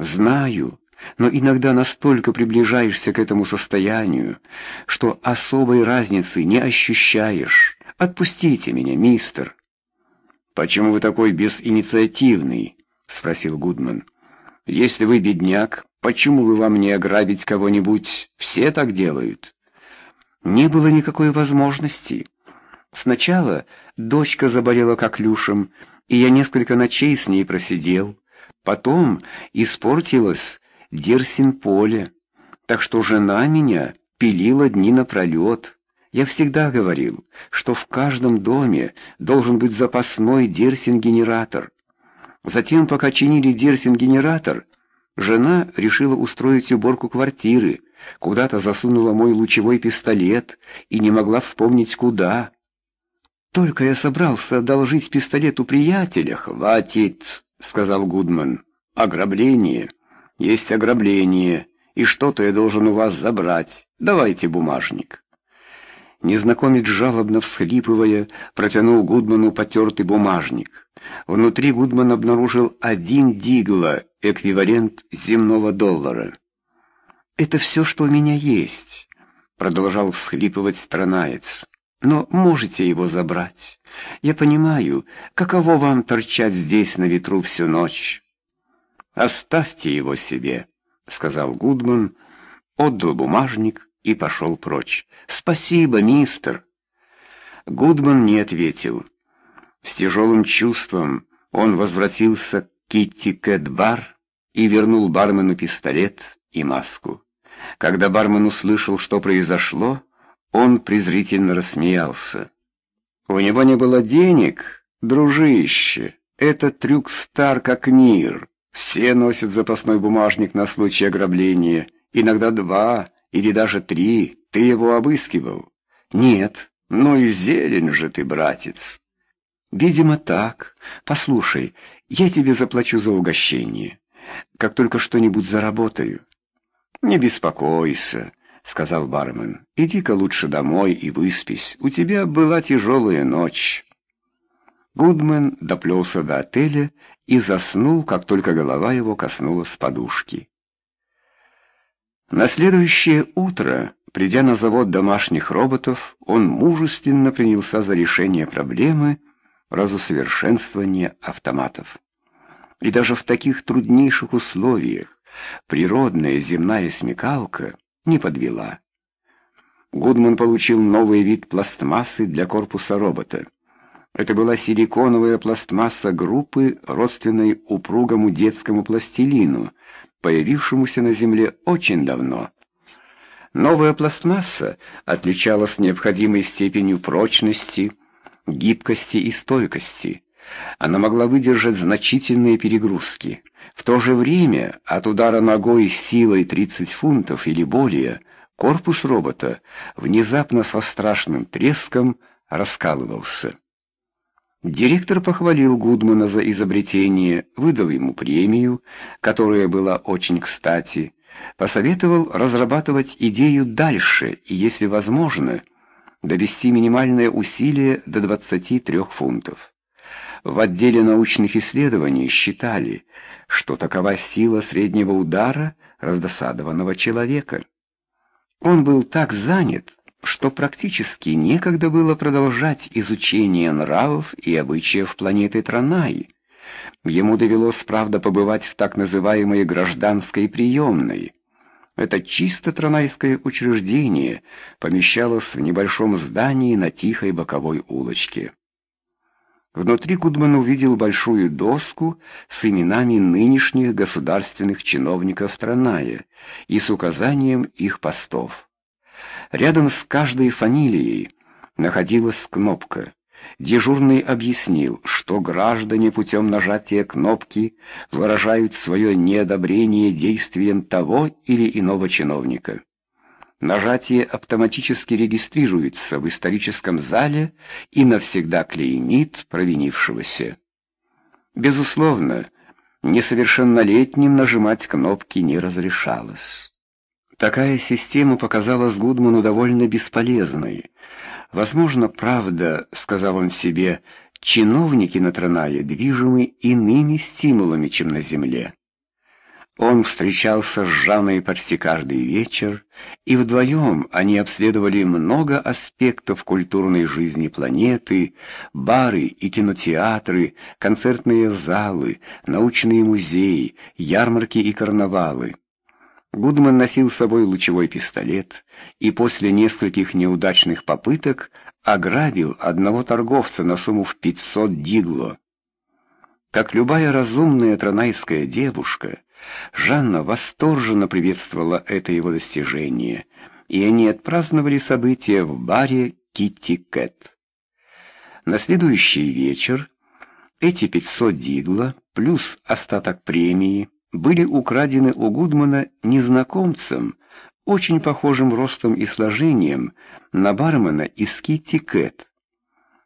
Знаю, но иногда настолько приближаешься к этому состоянию, что особой разницы не ощущаешь. Отпустите меня, мистер. Почему вы такой безинициативный? спросил Гудман. Если вы бедняк, почему бы вам не ограбить кого-нибудь? Все так делают. Не было никакой возможности. Сначала дочка заболела коклюшем, и я несколько ночей с ней просидел. Потом испортилось Дерсин-поле, так что жена меня пилила дни напролет. Я всегда говорил, что в каждом доме должен быть запасной Дерсин-генератор. Затем, пока чинили Дерсин-генератор, жена решила устроить уборку квартиры, куда-то засунула мой лучевой пистолет и не могла вспомнить куда. Только я собрался одолжить пистолет у приятеля, хватит. — сказал Гудман. «Ограбление? Есть ограбление, и что-то я должен у вас забрать. Давайте бумажник». Незнакомец, жалобно всхлипывая, протянул Гудману потертый бумажник. Внутри Гудман обнаружил один дигла, эквивалент земного доллара. «Это все, что у меня есть», — продолжал всхлипывать странаец но можете его забрать. Я понимаю, каково вам торчать здесь на ветру всю ночь. Оставьте его себе, сказал Гудман, отдал бумажник и пошел прочь. Спасибо, мистер. Гудман не ответил. С тяжелым чувством он возвратился к Китти Кэтбар и вернул бармену пистолет и маску. Когда бармен услышал, что произошло, он презрительно рассмеялся. «У него не было денег, дружище. Это трюк стар как мир. Все носят запасной бумажник на случай ограбления. Иногда два или даже три. Ты его обыскивал?» «Нет. Ну и зелень же ты, братец». «Видимо, так. Послушай, я тебе заплачу за угощение. Как только что-нибудь заработаю». «Не беспокойся» сказал бармен. «Иди-ка лучше домой и выспись. У тебя была тяжелая ночь». Гудмен доплелся до отеля и заснул, как только голова его коснулась подушки. На следующее утро, придя на завод домашних роботов, он мужественно принялся за решение проблемы разусовершенствования автоматов. И даже в таких труднейших условиях природная земная смекалка не подвела. Гудман получил новый вид пластмассы для корпуса робота. Это была силиконовая пластмасса группы, родственной упругому детскому пластилину, появившемуся на Земле очень давно. Новая пластмасса отличалась необходимой степенью прочности, гибкости и стойкости. Она могла выдержать значительные перегрузки. В то же время от удара ногой силой 30 фунтов или более корпус робота внезапно со страшным треском раскалывался. Директор похвалил Гудмана за изобретение, выдал ему премию, которая была очень кстати, посоветовал разрабатывать идею дальше и, если возможно, довести минимальное усилие до 23 фунтов. В отделе научных исследований считали, что такова сила среднего удара раздосадованного человека. Он был так занят, что практически некогда было продолжать изучение нравов и обычаев планеты Транаи. Ему довелось, правда, побывать в так называемой гражданской приемной. Это чисто транайское учреждение помещалось в небольшом здании на тихой боковой улочке. Внутри Гудман увидел большую доску с именами нынешних государственных чиновников Траная и с указанием их постов. Рядом с каждой фамилией находилась кнопка. Дежурный объяснил, что граждане путем нажатия кнопки выражают свое неодобрение действиям того или иного чиновника. Нажатие автоматически регистрируется в историческом зале и навсегда клеймит провинившегося. Безусловно, несовершеннолетним нажимать кнопки не разрешалось. Такая система показалась Гудману довольно бесполезной. Возможно, правда, сказал он себе, чиновники на Транае движимы иными стимулами, чем на Земле. Он встречался с Жанной почти каждый вечер, и вдвоем они обследовали много аспектов культурной жизни планеты, бары и кинотеатры, концертные залы, научные музеи, ярмарки и карнавалы. Гудман носил с собой лучевой пистолет и после нескольких неудачных попыток ограбил одного торговца на сумму в 500 дигло. Как любая разумная тронайская девушка, Жанна восторженно приветствовала это его достижение, и они отпраздновали событие в баре «Китти Кэт». На следующий вечер эти 500 дигла плюс остаток премии были украдены у Гудмана незнакомцем, очень похожим ростом и сложением на бармена из Китти Кэт.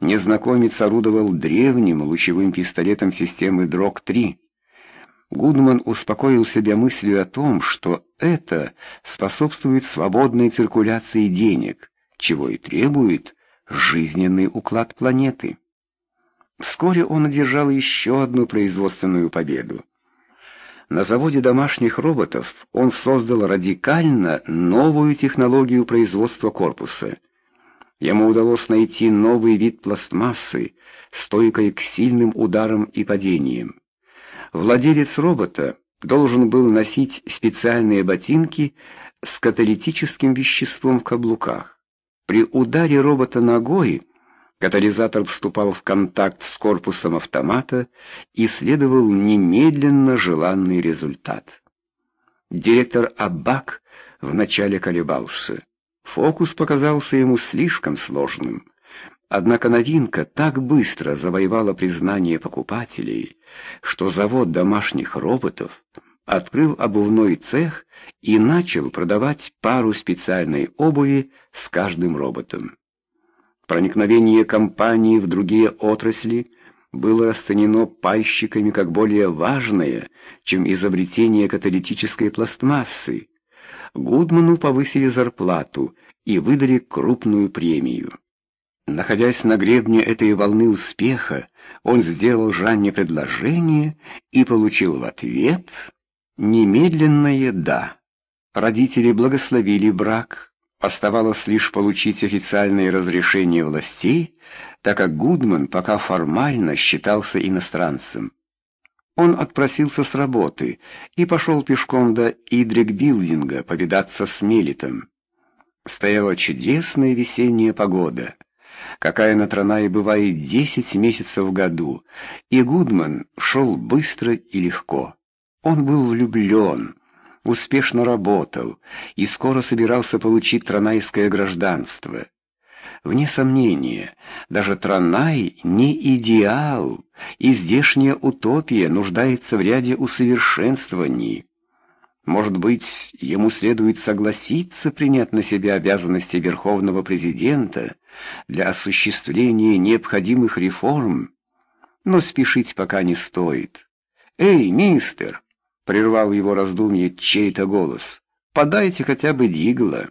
Незнакомец орудовал древним лучевым пистолетом системы Дрог-3, Гудман успокоил себя мыслью о том, что это способствует свободной циркуляции денег, чего и требует жизненный уклад планеты. Вскоре он одержал еще одну производственную победу. На заводе домашних роботов он создал радикально новую технологию производства корпуса. Ему удалось найти новый вид пластмассы, стойкой к сильным ударам и падениям. Владелец робота должен был носить специальные ботинки с каталитическим веществом в каблуках. При ударе робота ногой катализатор вступал в контакт с корпусом автомата и следовал немедленно желанный результат. Директор Аббак вначале колебался. Фокус показался ему слишком сложным. Однако новинка так быстро завоевала признание покупателей, что завод домашних роботов открыл обувной цех и начал продавать пару специальной обуви с каждым роботом. Проникновение компании в другие отрасли было расценено пайщиками как более важное, чем изобретение каталитической пластмассы. Гудману повысили зарплату и выдали крупную премию. Находясь на гребне этой волны успеха, он сделал Жанне предложение и получил в ответ немедленное «да». Родители благословили брак. Оставалось лишь получить официальное разрешение властей, так как Гудман пока формально считался иностранцем. Он отпросился с работы и пошел пешком до Идрик-билдинга повидаться с Мелитом. Стояла чудесная весенняя погода — какая натрана и бывает 10 месяцев в году, и Гудман шел быстро и легко. Он был влюблен, успешно работал и скоро собирался получить транайское гражданство. Вне сомнения, даже Транай не идеал, и здешняя утопия нуждается в ряде усовершенствований, может быть, ему следует согласиться принять на себя обязанности Верховного Президента для осуществления необходимых реформ, но спешить пока не стоит. «Эй, мистер!» — прервал его раздумье чей-то голос. «Подайте хотя бы дигла!»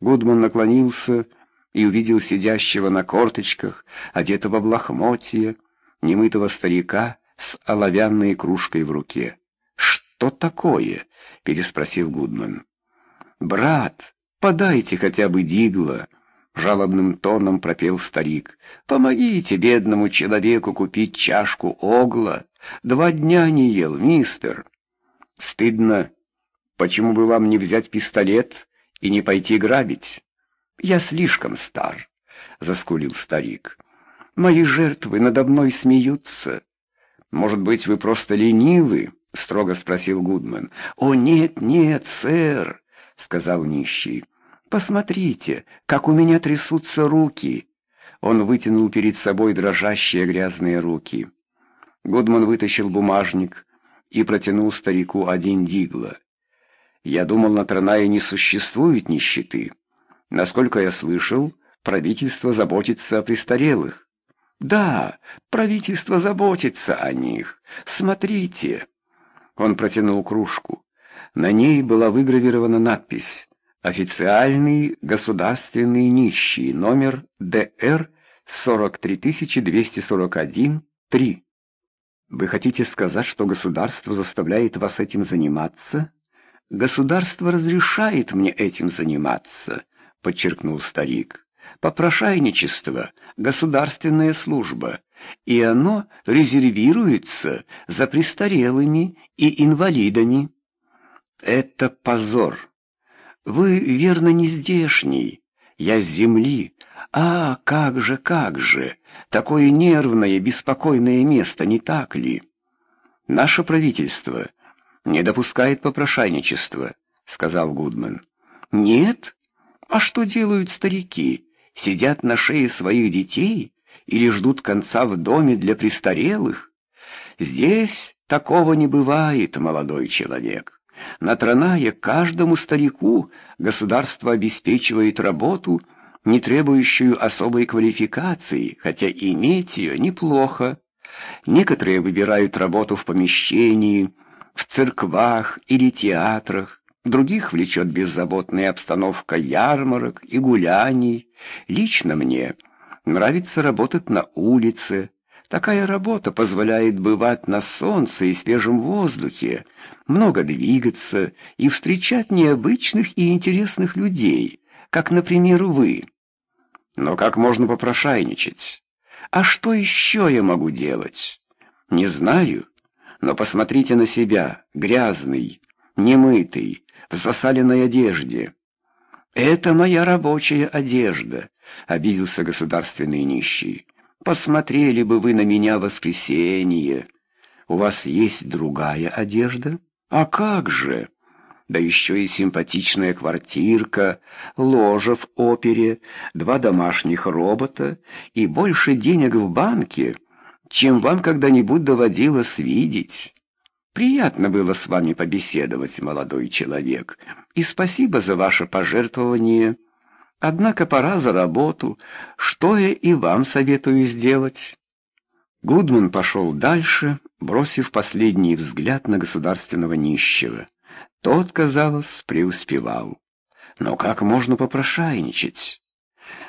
Гудман наклонился и увидел сидящего на корточках, одетого в лохмотье, немытого старика с оловянной кружкой в руке что такое?» — переспросил Гудман. «Брат, подайте хотя бы дигла! — жалобным тоном пропел старик. «Помогите бедному человеку купить чашку огла. Два дня не ел, мистер!» «Стыдно. Почему бы вам не взять пистолет и не пойти грабить?» «Я слишком стар», — заскулил старик. «Мои жертвы надо мной смеются. Может быть, вы просто ленивы?» строго спросил Гудман. «О, нет, нет, сэр!» — сказал нищий. «Посмотрите, как у меня трясутся руки!» Он вытянул перед собой дрожащие грязные руки. Гудман вытащил бумажник и протянул старику один дигла. «Я думал, на Транае не существует нищеты. Насколько я слышал, правительство заботится о престарелых. Да, правительство заботится о них. Смотрите!» Он протянул кружку. На ней была выгравирована надпись «Официальный государственный нищий, номер ДР 43241-3». «Вы хотите сказать, что государство заставляет вас этим заниматься?» «Государство разрешает мне этим заниматься», — подчеркнул старик. «Попрошайничество, государственная служба, и оно резервируется за престарелыми и инвалидами. Это позор. Вы, верно, не здешний. Я с земли. А, как же, как же! Такое нервное, беспокойное место, не так ли? Наше правительство не допускает попрошайничества, сказал Гудман. Нет? А что делают старики? Сидят на шее своих детей? или ждут конца в доме для престарелых. Здесь такого не бывает, молодой человек. На Траная каждому старику государство обеспечивает работу, не требующую особой квалификации, хотя иметь ее неплохо. Некоторые выбирают работу в помещении, в церквах или театрах, других влечет беззаботная обстановка ярмарок и гуляний. Лично мне – Нравится работать на улице. Такая работа позволяет бывать на солнце и свежем воздухе, много двигаться и встречать необычных и интересных людей, как, например, вы. Но как можно попрошайничать? А что еще я могу делать? Не знаю, но посмотрите на себя, грязный, немытый, в засаленной одежде. Это моя рабочая одежда. — обиделся государственный нищий. «Посмотрели бы вы на меня в воскресенье. У вас есть другая одежда? А как же? Да еще и симпатичная квартирка, ложа в опере, два домашних робота и больше денег в банке, чем вам когда-нибудь доводилось видеть». Приятно было с вами побеседовать, молодой человек, и спасибо за ваше пожертвование. Однако пора за работу. Что я и вам советую сделать?» Гудман пошел дальше, бросив последний взгляд на государственного нищего. Тот, казалось, преуспевал. Но как можно попрошайничать?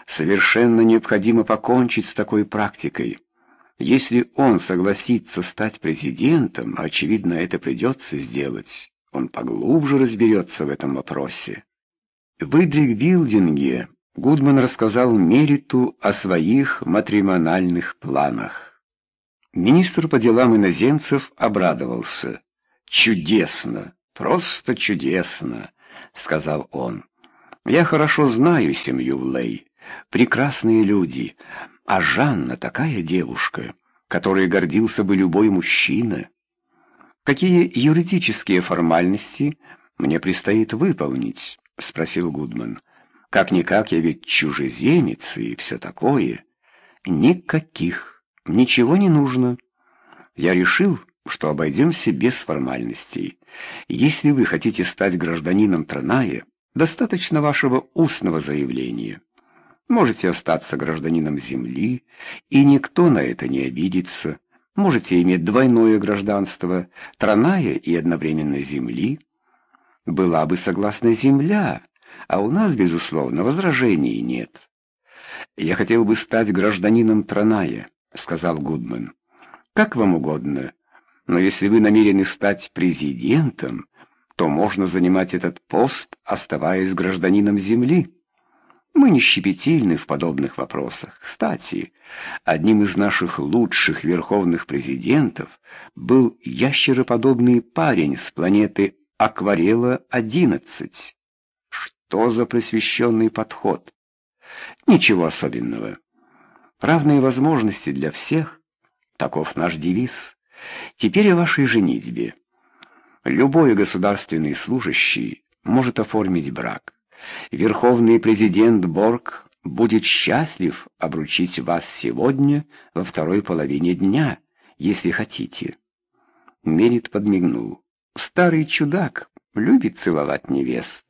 Совершенно необходимо покончить с такой практикой. Если он согласится стать президентом, очевидно, это придется сделать. Он поглубже разберется в этом вопросе. Выдвиг Билдинге Гудман рассказал Мериту о своих матримональных планах. Министр по делам иноземцев обрадовался. «Чудесно! Просто чудесно!» — сказал он. «Я хорошо знаю семью Лей. Прекрасные люди. А Жанна такая девушка, которой гордился бы любой мужчина. Какие юридические формальности мне предстоит выполнить?» — спросил Гудман. «Как-никак, я ведь чужеземец и все такое». «Никаких. Ничего не нужно. Я решил, что обойдемся без формальностей. Если вы хотите стать гражданином Траная, достаточно вашего устного заявления. Можете остаться гражданином Земли, и никто на это не обидится. Можете иметь двойное гражданство Траная и одновременно Земли» была бы согласна Земля, а у нас, безусловно, возражений нет. «Я хотел бы стать гражданином Траная», — сказал Гудман. «Как вам угодно, но если вы намерены стать президентом, то можно занимать этот пост, оставаясь гражданином Земли». Мы не щепетильны в подобных вопросах. Кстати, одним из наших лучших верховных президентов был ящероподобный парень с планеты акварела 11. Что за просвещенный подход? Ничего особенного. Равные возможности для всех – таков наш девиз. Теперь о вашей женитьбе. Любой государственный служащий может оформить брак. Верховный президент Борг будет счастлив обручить вас сегодня во второй половине дня, если хотите. Мерит подмигнул. Старый чудак любит целовать невест,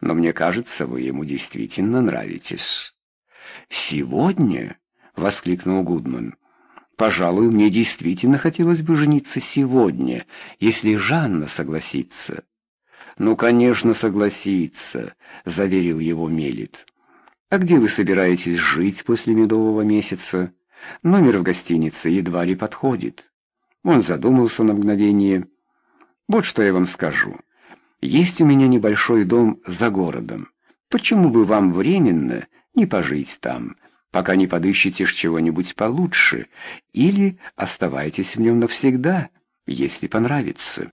но мне кажется, вы ему действительно нравитесь. Сегодня, воскликнул Гудман. Пожалуй, мне действительно хотелось бы жениться сегодня, если Жанна согласится. Ну, конечно, согласится, заверил его Мелит. А где вы собираетесь жить после медового месяца? Номер в гостинице едва ли подходит. Он задумался на мгновение. Вот что я вам скажу. Есть у меня небольшой дом за городом. Почему бы вам временно не пожить там, пока не подыщете чего-нибудь получше, или оставайтесь в нем навсегда, если понравится?